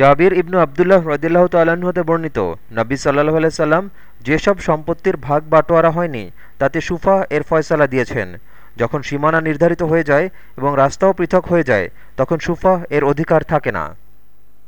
জাবির ইবনু আবদুল্লাহ রদিল্লাহ তাল্লাহ্ন হতে বর্ণিত, নবী সাল্লাহ আলাইসাল্লাম যেসব সম্পত্তির ভাগ বাটোয়ারা হয়নি, তাতে সুফা এর ফয়সালা দিয়েছেন। যখন সীমানা নির্ধারিত হয়ে যায় এবং রাস্তাও পৃথক হয়ে যায়, তখন সুফা এর অধিকার থাকে না।